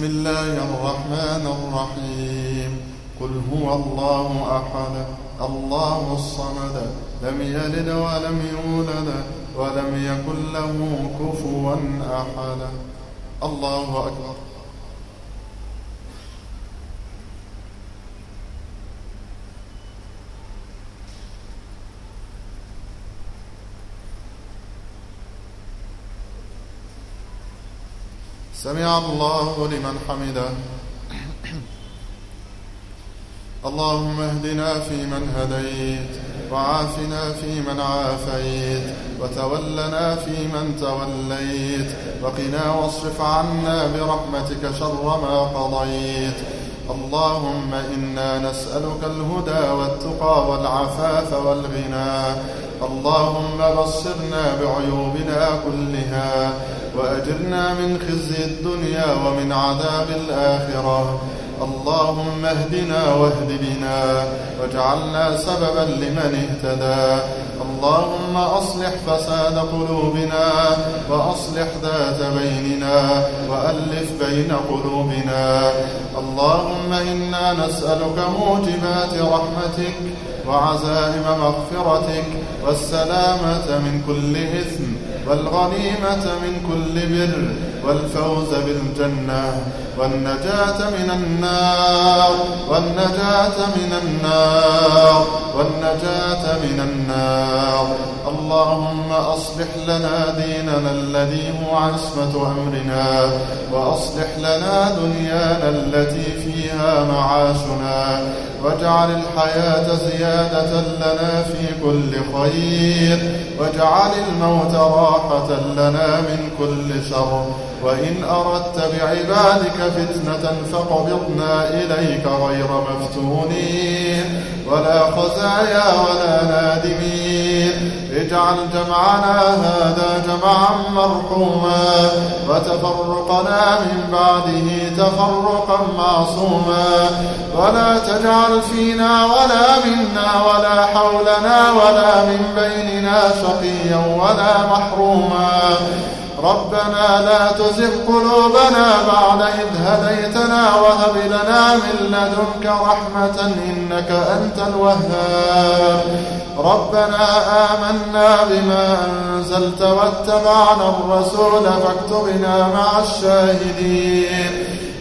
بسم الله الرحمن الرحيم. قل هو الله أحد الله الصمد لم يلد ولم يولد ولم يكن له كفوا أحد. الله أكبر. سمع الله لمن حمده. اللهم اهدنا فيمن هديت وعافنا فيمن عافيت وتولنا فيمن توليت وقنا واصرف عنا برحمتك شر ما قضيت. اللهم إنا نسألك الهدى والتقى والعفاف والغنى. اللهم بصرنا بعيوبنا كلها. وأجرنا من خزي الدنيا ومن عذاب الآخرة. اللهم اهدنا واهد بنا واجعلنا سببا لمن اهتدى. اللهم أصلح فساد قلوبنا وأصلح ذات بيننا وألف بين قلوبنا. اللهم إنا نسألك موجبات رحمتك وعزائم مغفرتك والسلامة من كل إثم. والغنيمة من كل بر والفوز بالجنة. والنجاة من النار والنجاة من النار والنجاة من النار. اللهم أصلح لنا ديننا الذي هو عصمة أمرنا وأصلح لنا دنيانا التي فيها معاشنا واجعل الحياة زيادة لنا في كل خير واجعل الموت راحة لنا من كل شر. وإن أردت بعبادك فتنة فاقبضنا إليك غير مفتونين. ولا خزايا ولا نادمين. اجعل جمعنا هذا جمعا مرحوما. وتفرقنا من بعده تفرقا معصوما. ولا تجعل فينا ولا منا ولا حولنا ولا من بيننا شقيا ولا محروما. ربنا لا تزغ قلوبنا بعد إذ هديتنا وهب لنا من لدنك رحمة إنك أنت الوهاب. ربنا آمنا بما أنزلت واتبعنا الرسول فاكتبنا مع الشاهدين.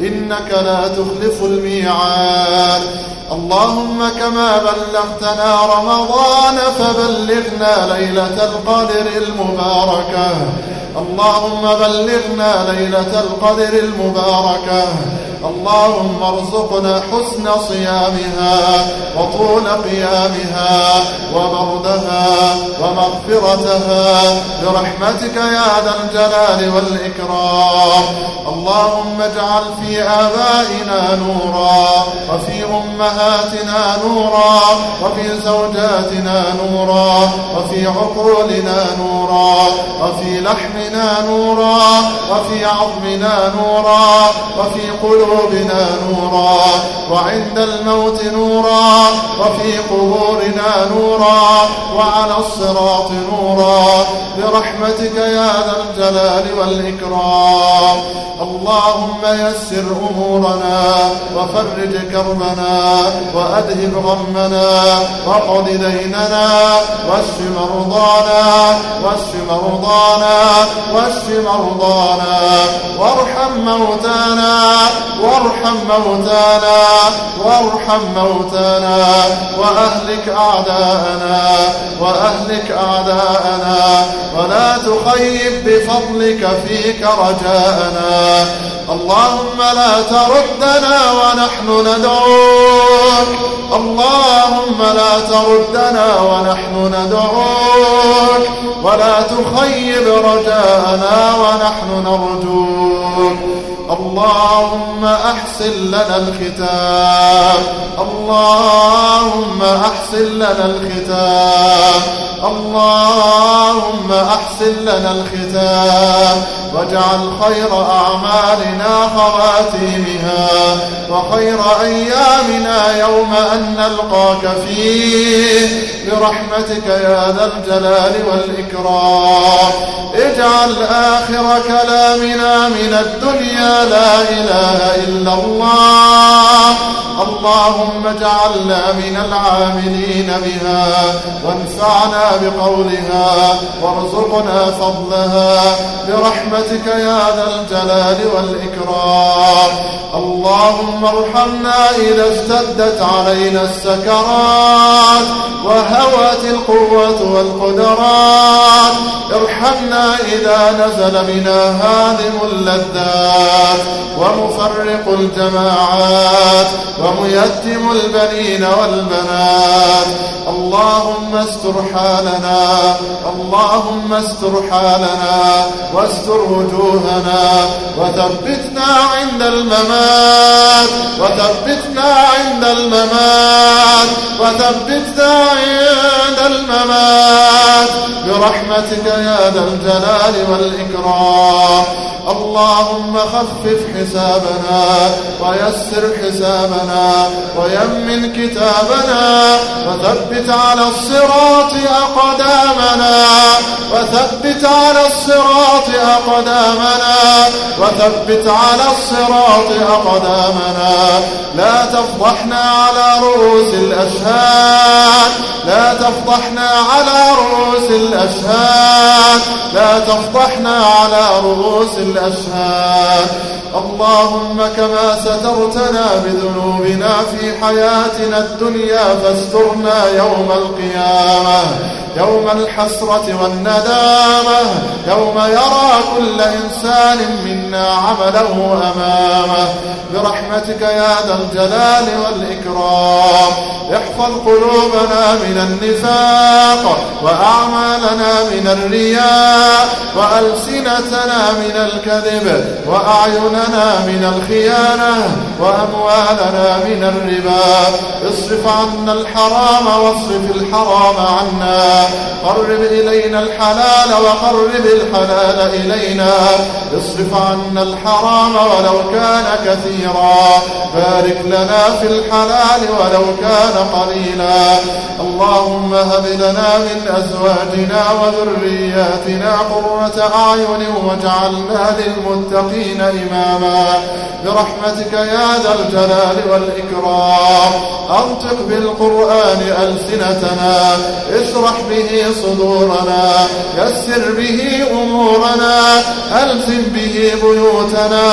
إنك لا تخلف الميعاد. اللهم كما بلغتنا رمضان فبلغنا ليلة القدر المباركة. اللهم بلغنا ليلة القدر المباركة. اللهم ارزقنا حسن صيامها وطول قيامها وبردها ومغفرتها. برحمتك يا ذا الجلال والإكرام. اللهم اجعل في آبائنا نورا وفي أمهاتنا نورا وفي زوجاتنا نورا وفي عقولنا نورا وفي لحمنا نورا وفي عظمنا نورا وفي قلوبنا قلوبنا نورا وعند الموت نورا وفي قبورنا نورا وعلى الصراط نورا. برحمتك يا ذا الجلال والإكرام. اللهم يسر أمورنا وفرج كربنا وأذهب غمنا وقض ديننا واشف مرضانا واشف مرضانا واشف مرضانا وارحم موتانا وارحم موتانا وارحم موتانا وأهلك أعداءنا وأهلك أعداءنا ولا تخيب بفضلك فيك رجاءنا. اللهم لا تردنا ونحن ندعوك. اللهم لا تردنا ونحن ندعوك. ولا تخيب رجاءنا ونحن نرجوك. اللهم أحسن لنا الختام. اللهم أحسن لنا الختام. اللهم أحسن لنا الختام. واجعل خير أعمالنا خواتيمها وخير أيامنا يوم أن نلقاك فيه. برحمتك يا ذا الجلال والإكرام. اجعل آخر كلامنا من الدنيا لا إله إلا الله. اللهم اجعلنا من العاملين بها وانفعنا بقولها وارزقنا فضلها. برحمتك يا ذا الجلال والإكرام. اللهم ارحمنا إذا اشتدت علينا السكرات وهوت القوة والقدرات. ارحمنا إذا نزل بنا هادم اللذات. ومفرق الجماعات وميتم البنين والبنات. اللهم استر حالنا اللهم استر حالنا واستر وجوهنا وثبتنا عند الممات وثبتنا عند الممات وثبتنا عند الممات. برحمتك يا ذا الجلال والإكرام. اللهم خفف حسابنا ويسر حسابنا ويمن كتابنا وثبت على الصراط أقدامنا وثبت على الصراط أقدامنا وثبت على الصراط أقدامنا لا تفضحنا على رؤوس الأشهاد لا تفضحنا على رؤوس الأشهاد لا تفضحنا على رؤوس الأشهاد اللهم كما سترتنا بذنوبنا في حياتنا الدنيا فاسترنا يوم القيامة. يوم الحسرة والندامة يوم يرى كل إنسان منا عمله أمامه. برحمتك يا ذا الجلال والإكرام. احفظ قلوبنا من النفاق وأعمالنا من الرياء وألسنتنا من الكذب وأعيننا من الخيانة وأموالنا من الربا. اصرف عنا الحرام واصرف الحرام عنا. قرب إلينا الحلال وقرب الحلال إلينا. اصرف عنا الحرام ولو كان كثيرا. بارك لنا في الحلال ولو كان قليلا. اللهم هب لنا من أزواجنا وذرياتنا قرة أعين واجعلنا للمتقين إماما. برحمتك يا ذا الجلال والإكرام. أنطق بالقرآن ألسنتنا. اشرح به صدورنا يسر به أمورنا ألزم به بيوتنا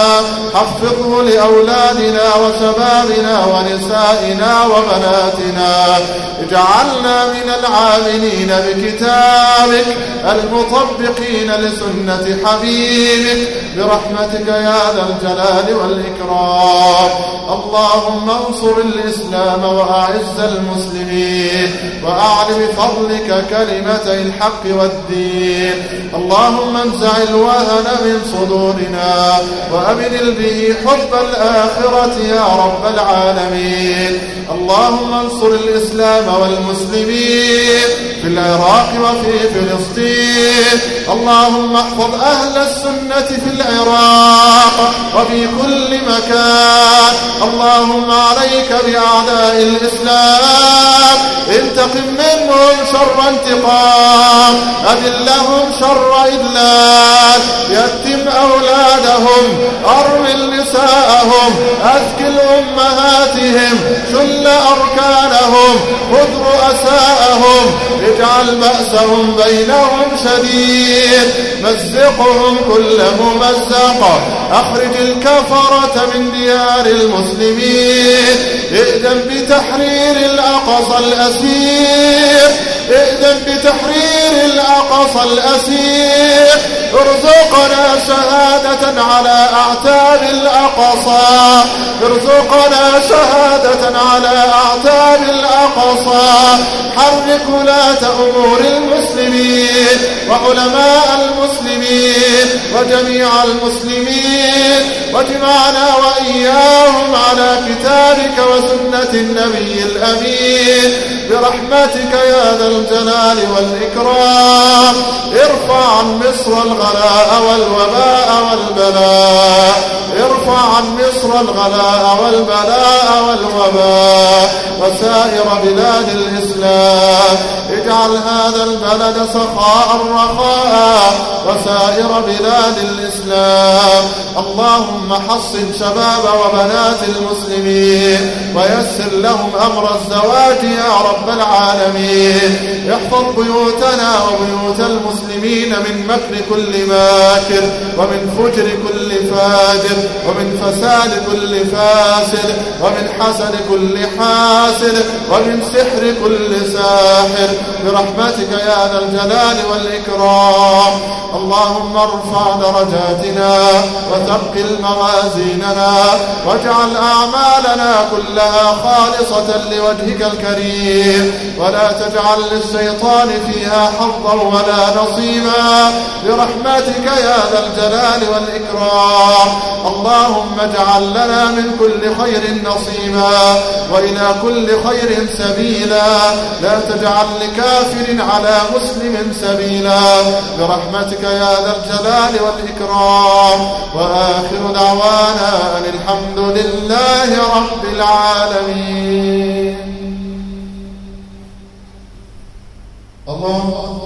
حفظه لأولادنا وشبابنا ونسائنا وبناتنا. اجعلنا من العاملين بكتابك المطبقين لسنة حبيبك. برحمتك يا ذا الجلال والإكرام. اللهم انصر الإسلام وأعز المسلمين وأعل بفضلك كلمتي الحق والدين. اللهم انزع الوهن من صدورنا وأبدل به حب الآخرة يا رب العالمين. اللهم انصر الإسلام والمسلمين المسلمين في العراق وفي فلسطين. اللهم احفظ أهل السنة في العراق وفي كل مكان. اللهم عليك بأعداء الإسلام. انتقم منهم شر انتقام. أذلهم شر إذلال يتم أولادهم أرمل نساءهم أذكل أمهاتهم شل أركانهم خذ رؤساءهم اجعل بأسهم بينهم شديد. مزقهم كل ممزق. أخرج الكفرة من ديار المسلمين. ائذن بتحرير الأقصى الأسير. ائذن بتحرير الأقصى الأسير ارزقنا شهادة على أعتاب الأقصى. ارزقنا شهادة على أعتاب الأقصى. حرك ولاة أمور المسلمين. وعلماء المسلمين وجميع المسلمين واجمعنا وإياهم على كتابك وسنة النبي الأمين. برحمتك يا ذا الجلال والإكرام. ارفع عن مصر الغلاء والوباء والبلاء. ارفع عن مصر الغلاء والبلاء والوباء وسائر بلاد الإسلام. اجعل هذا البلد سخاء رخاء وسائر بلاد الإسلام. اللهم حصن شباب وبنات المسلمين. ويسر لهم أمر الزواج يا رب العالمين. احفظ بيوتنا وبيوت المسلمين من مكر كل ماكر ومن فجر كل فاجر ومن فساد كل فاسد ومن حسد كل حاسد ومن سحر كل ساحر. برحمتك يا ذا الجلال والإكرام. اللهم ارفع درجاتنا وثقل موازيننا واجعل أعمالنا كلها خالصة لوجهك الكريم. ولا تجعل للشيطان فيها حظا ولا نصيبا. برحمتك يا ذا الجلال والإكرام. اللهم اجعل لنا من كل خير نصيبا وإلى كل خير سبيلا. لا تجعل لكافر على مسلم سبيلا. برحمتك يا ذا الجلال والإكرام. وآخر دعوانا أن الحمد لله رب العالمين. الله